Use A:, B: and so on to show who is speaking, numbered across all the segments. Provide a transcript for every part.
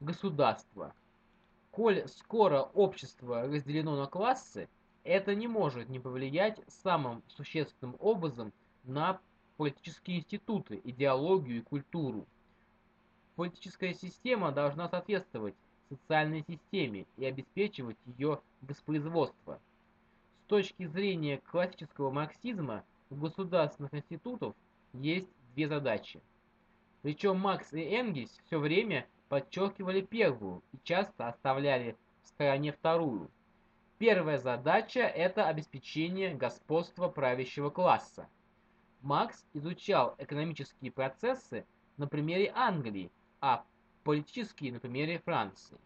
A: Государство. Коль скоро общество разделено на классы, это не может не повлиять самым существенным образом на политические институты, идеологию и культуру. Политическая система должна соответствовать социальной системе и обеспечивать ее воспроизводство. С точки зрения классического марксизма у государственных институтов есть две задачи. Причем Макс и Энгельс все время подчеркивали первую и часто оставляли в стороне вторую. Первая задача – это обеспечение господства правящего класса. Макс изучал экономические процессы на примере Англии, а политические на примере Франции.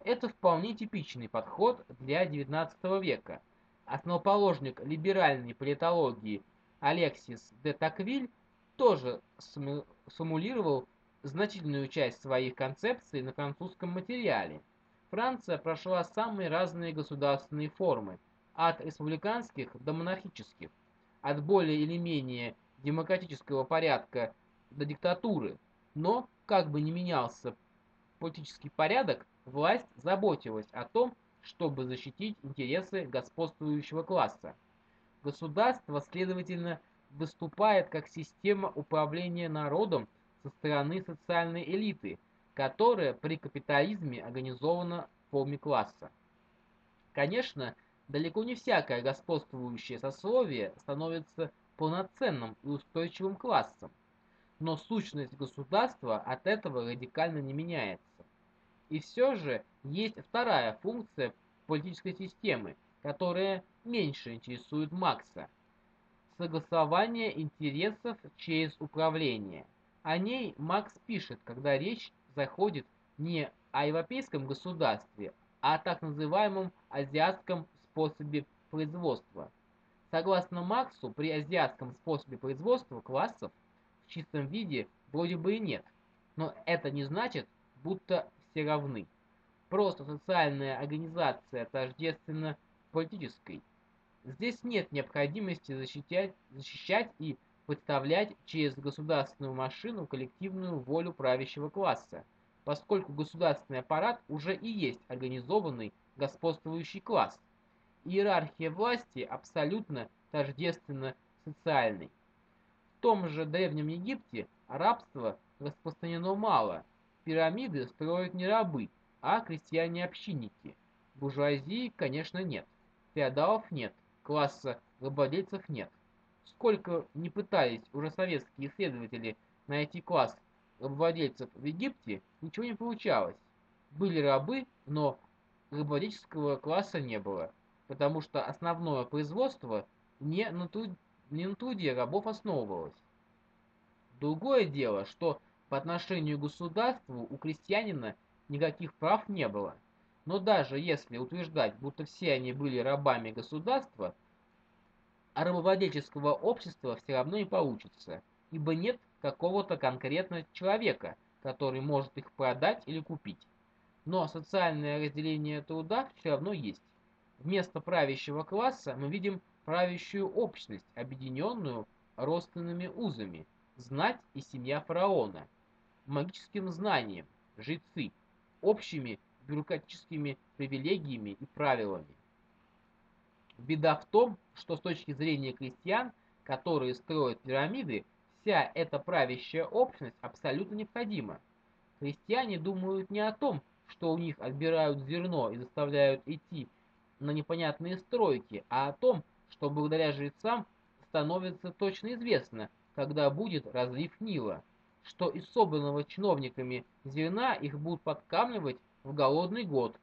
A: Это вполне типичный подход для XIX века. Основоположник либеральной политологии Алексис де Таквиль тоже сформулировал значительную часть своих концепций на французском материале. Франция прошла самые разные государственные формы, от республиканских до монархических, от более или менее демократического порядка до диктатуры, но, как бы ни менялся политический порядок, власть заботилась о том, чтобы защитить интересы господствующего класса. Государство, следовательно, выступает как система управления народом со стороны социальной элиты, которая при капитализме организована в форме класса. Конечно, далеко не всякое господствующее сословие становится полноценным и устойчивым классом, но сущность государства от этого радикально не меняется. И все же есть вторая функция политической системы, которая меньше интересует Макса – согласование интересов через управление – о ней Макс пишет, когда речь заходит не о европейском государстве, а о так называемом азиатском способе производства. Согласно Максу, при азиатском способе производства классов в чистом виде вроде бы и нет, но это не значит, будто все равны. Просто социальная организация тождественна политической. Здесь нет необходимости защищать, защищать и представлять через государственную машину коллективную волю правящего класса, поскольку государственный аппарат уже и есть организованный господствующий класс. Иерархия власти абсолютно тождественна социальной. В том же Древнем Египте рабство распространено мало. Пирамиды строят не рабы, а крестьяне-общинники. Буржуазии, конечно, нет. Феодалов нет. Класса рабовладельцев нет. Сколько не пытались уже советские исследователи найти класс рабовладельцев в Египте, ничего не получалось. Были рабы, но рабовладельческого класса не было, потому что основное производство не на, труд... не на труде рабов основывалось. Другое дело, что по отношению к государству у крестьянина никаких прав не было. Но даже если утверждать, будто все они были рабами государства, а рабовладельческого общества все равно не получится, ибо нет какого-то конкретного человека, который может их продать или купить. Но социальное разделение труда все равно есть. Вместо правящего класса мы видим правящую общность, объединенную родственными узами, знать и семья фараона, магическим знанием, жрецы, общими бюрократическими привилегиями и правилами. Беда в том, что с точки зрения крестьян, которые строят пирамиды, вся эта правящая общность абсолютно необходима. Крестьяне думают не о том, что у них отбирают зерно и заставляют идти на непонятные стройки, а о том, что благодаря жрецам становится точно известно, когда будет разлив Нила, что из собранного чиновниками зерна их будут подкармливать в голодный год.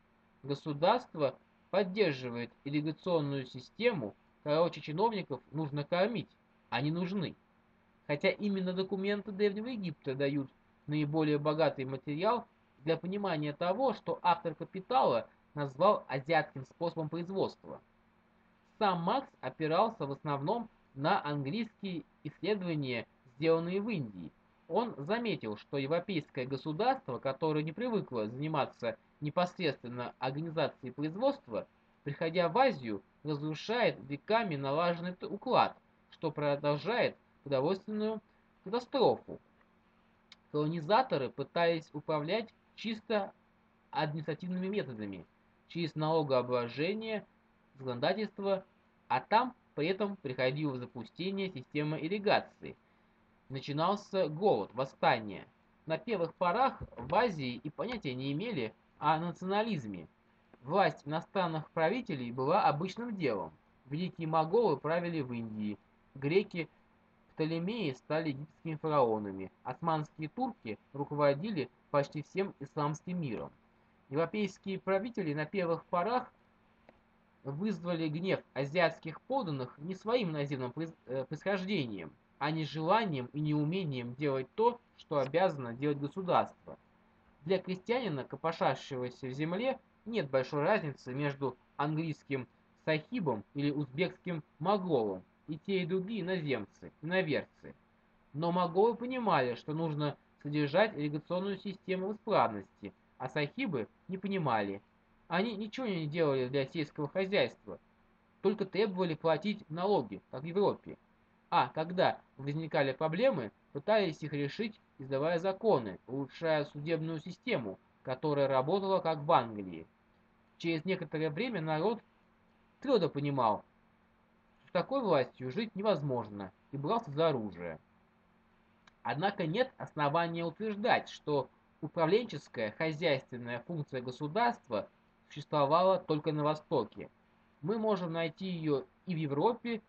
A: Государство поддерживает ирригационную систему, короче, чиновников нужно кормить, они нужны. Хотя именно документы Древнего Египта дают наиболее богатый материал для понимания того, что автор «Капитала» назвал азиатским способом производства. Сам Макс опирался в основном на английские исследования, сделанные в Индии. Он заметил, что европейское государство, которое не привыкло заниматься непосредственно организации производства, приходя в Азию, разрушает веками налаженный уклад, что продолжает продовольственную катастрофу. Колонизаторы пытались управлять чисто административными методами, через налогообложение, законодательство, а там при этом приходило в запустение система ирригации. Начинался голод, восстание. На первых порах в Азии и понятия не имели о национализме. Власть иностранных правителей была обычным делом. Великие моголы правили в Индии, греки Птолемеи стали египетскими фараонами, османские турки руководили почти всем исламским миром. Европейские правители на первых порах вызвали гнев азиатских подданных не своим наземным э, происхождением, а не желанием и неумением делать то, что обязано делать государство. Для крестьянина, копошащегося в земле, нет большой разницы между английским сахибом или узбекским моголом, и те и другие иноземцы, иноверцы. Но моголы понимали, что нужно содержать ирригационную систему в исправности, а сахибы не понимали. Они ничего не делали для сельского хозяйства, только требовали платить налоги, как в Европе. А когда возникали проблемы, пытались их решить, издавая законы, улучшая судебную систему, которая работала как в Англии. Через некоторое время народ твердо понимал, что такой властью жить невозможно, и брался за оружие. Однако нет основания утверждать, что управленческая хозяйственная функция государства существовала только на Востоке. Мы можем найти ее и в Европе,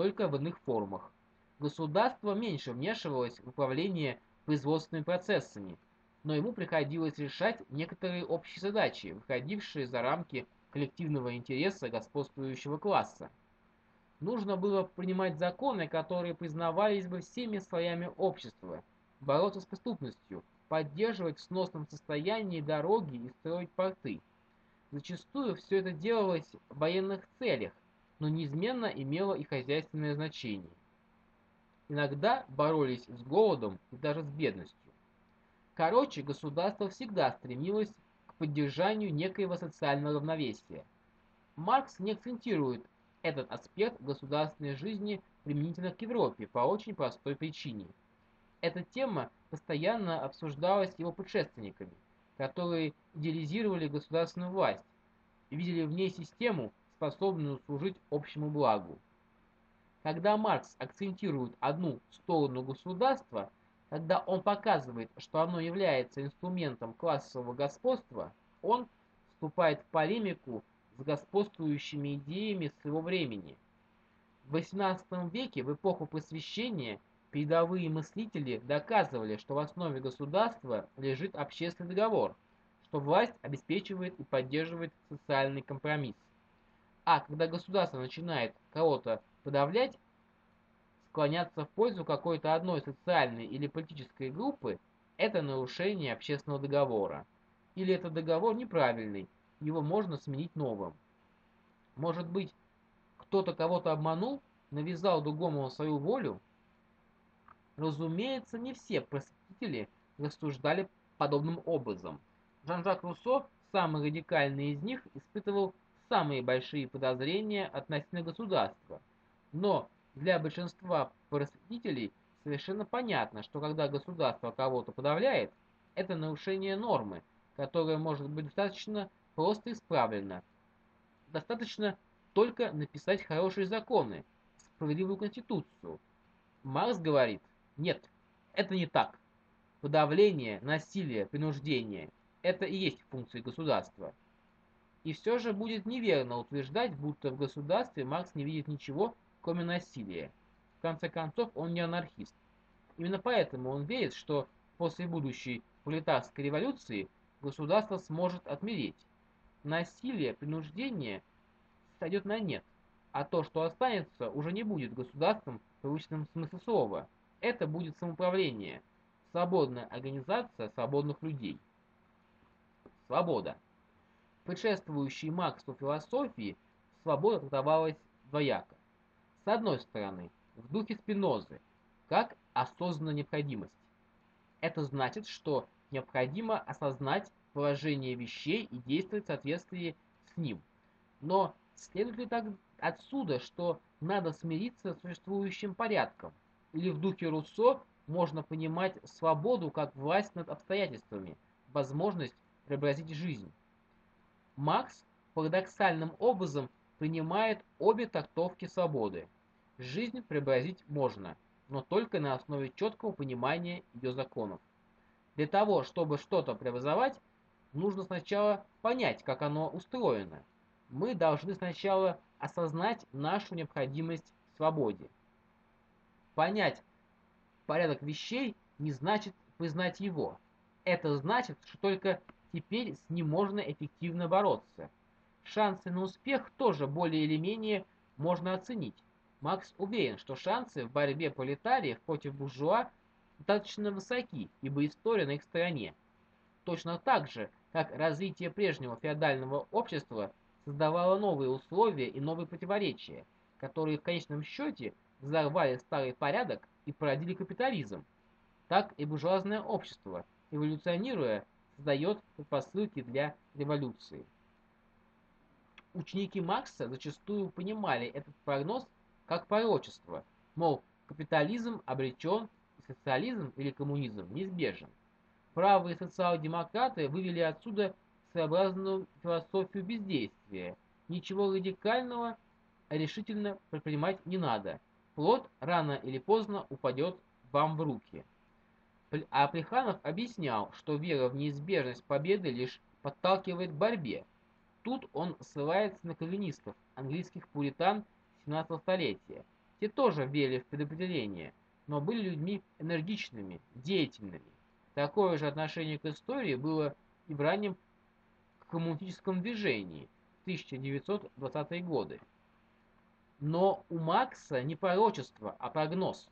A: только в иных формах. Государство меньше вмешивалось в управление производственными процессами, но ему приходилось решать некоторые общие задачи, выходившие за рамки коллективного интереса господствующего класса. Нужно было принимать законы, которые признавались бы всеми слоями общества, бороться с преступностью, поддерживать в сносном состоянии дороги и строить порты. Зачастую все это делалось в военных целях, но неизменно имело и хозяйственное значение. Иногда боролись с голодом и даже с бедностью. Короче, государство всегда стремилось к поддержанию некоего социального равновесия. Маркс не акцентирует этот аспект государственной жизни применительно к Европе по очень простой причине. Эта тема постоянно обсуждалась его предшественниками, которые идеализировали государственную власть видели в ней систему, способную служить общему благу. Когда Маркс акцентирует одну сторону государства, когда он показывает, что оно является инструментом классового господства, он вступает в полемику с господствующими идеями своего времени. В XVIII веке, в эпоху просвещения, передовые мыслители доказывали, что в основе государства лежит общественный договор, что власть обеспечивает и поддерживает социальный компромисс. А когда государство начинает кого-то подавлять, склоняться в пользу какой-то одной социальной или политической группы, это нарушение общественного договора. Или этот договор неправильный, его можно сменить новым. Может быть, кто-то кого-то обманул, навязал другому свою волю? Разумеется, не все просветители рассуждали подобным образом. Жан-Жак Руссо, самый радикальный из них, испытывал самые большие подозрения относительно государства. Но для большинства просветителей совершенно понятно, что когда государство кого-то подавляет, это нарушение нормы, которое может быть достаточно просто исправлено. Достаточно только написать хорошие законы, справедливую конституцию. Маркс говорит, нет, это не так. Подавление, насилие, принуждение – это и есть функции государства. И все же будет неверно утверждать, будто в государстве Маркс не видит ничего, кроме насилия. В конце концов, он не анархист. Именно поэтому он верит, что после будущей пролетарской революции государство сможет отмереть. Насилие, принуждение сойдет на нет, а то, что останется, уже не будет государством в привычном смысле слова. Это будет самоуправление, свободная организация свободных людей. Свобода. Предшествующей Марксу философии свобода трактовалась двояко. С одной стороны, в духе Спинозы, как осознанная необходимость. Это значит, что необходимо осознать положение вещей и действовать в соответствии с ним. Но следует ли так отсюда, что надо смириться с существующим порядком? Или в духе Руссо можно понимать свободу как власть над обстоятельствами, возможность преобразить жизнь. Макс парадоксальным образом принимает обе трактовки свободы. Жизнь преобразить можно, но только на основе четкого понимания ее законов. Для того, чтобы что-то преобразовать, нужно сначала понять, как оно устроено. Мы должны сначала осознать нашу необходимость в свободе. Понять порядок вещей не значит признать его. Это значит, что только теперь с ним можно эффективно бороться. Шансы на успех тоже более или менее можно оценить. Макс уверен, что шансы в борьбе пролетариев против буржуа достаточно высоки, ибо история на их стороне. Точно так же, как развитие прежнего феодального общества создавало новые условия и новые противоречия, которые в конечном счете взорвали старый порядок и породили капитализм, так и буржуазное общество, эволюционируя, создает предпосылки для революции. Ученики Маркса зачастую понимали этот прогноз как пророчество, мол, капитализм обречен, социализм или коммунизм неизбежен. Правые социал-демократы вывели отсюда своеобразную философию бездействия. Ничего радикального решительно предпринимать не надо. Плод рано или поздно упадет вам в руки. А Плеханов объяснял, что вера в неизбежность победы лишь подталкивает к борьбе. Тут он ссылается на кальвинистов, английских пуритан 17 столетия. Те тоже верили в предопределение, но были людьми энергичными, деятельными. Такое же отношение к истории было и в раннем коммунистическом движении в 1920-е годы. Но у Маркса не пророчество, а прогноз.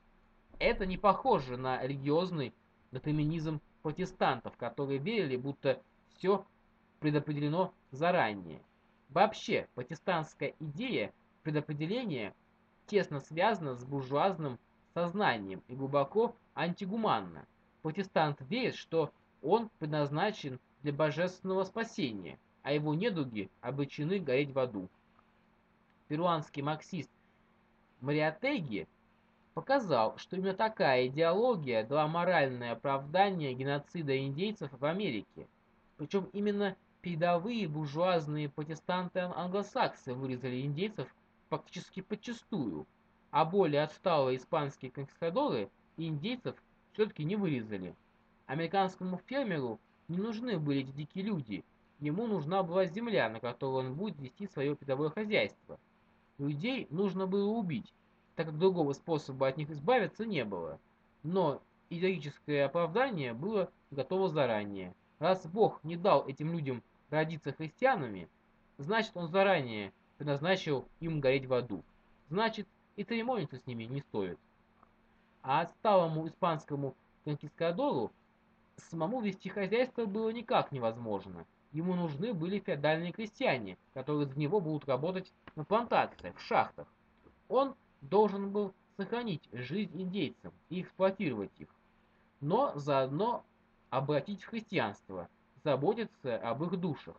A: Это не похоже на религиозный детерминизм протестантов, которые верили, будто все предопределено заранее. Вообще, протестантская идея предопределения тесно связана с буржуазным сознанием и глубоко антигуманна. Протестант верит, что он предназначен для божественного спасения, а его недуги обречены гореть в аду. Перуанский марксист Мариатеги показал, что именно такая идеология дала моральное оправдание геноцида индейцев в Америке. Причем именно передовые буржуазные протестанты-англосаксы вырезали индейцев фактически подчастую, а более отсталые испанские конкистадоры индейцев все-таки не вырезали. Американскому фермеру не нужны были эти дикие люди, ему нужна была земля, на которой он будет вести свое передовое хозяйство. Людей нужно было убить, так как другого способа от них избавиться не было. Но идеологическое оправдание было готово заранее. Раз Бог не дал этим людям родиться христианами, значит он заранее предназначил им гореть в аду. Значит и церемониться с ними не стоит. А отсталому испанскому конкискадору самому вести хозяйство было никак невозможно. Ему нужны были феодальные крестьяне, которые за него будут работать на плантациях, в шахтах. Он должен был сохранить жизнь индейцам и эксплуатировать их, но заодно обратить в христианство, заботиться об их душах,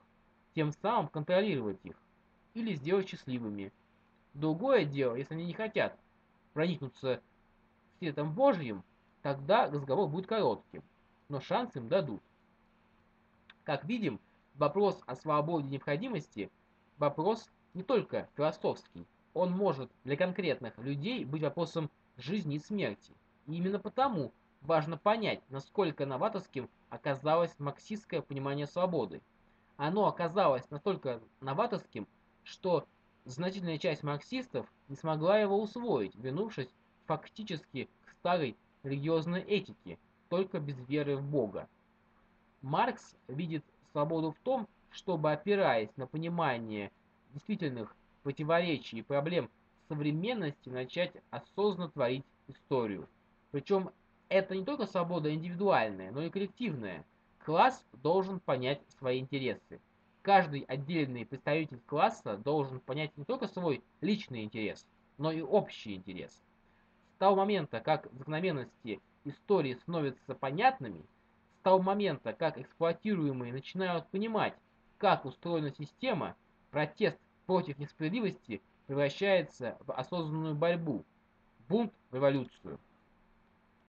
A: тем самым контролировать их или сделать счастливыми. Другое дело, если они не хотят проникнуться светом Божьим, тогда разговор будет коротким, но шанс им дадут. Как видим, вопрос о свободе необходимости – вопрос не только философский, он может для конкретных людей быть вопросом жизни и смерти. И именно потому важно понять, насколько новаторским оказалось марксистское понимание свободы. Оно оказалось настолько новаторским, что значительная часть марксистов не смогла его усвоить, вернувшись фактически к старой религиозной этике, только без веры в Бога. Маркс видит свободу в том, чтобы, опираясь на понимание действительных противоречий и проблем современности начать осознанно творить историю. Причем это не только свобода индивидуальная, но и коллективная. Класс должен понять свои интересы. Каждый отдельный представитель класса должен понять не только свой личный интерес, но и общий интерес. С того момента, как закономерности истории становятся понятными, с того момента, как эксплуатируемые начинают понимать, как устроена система, протест против несправедливости превращается в осознанную борьбу, бунт в революцию.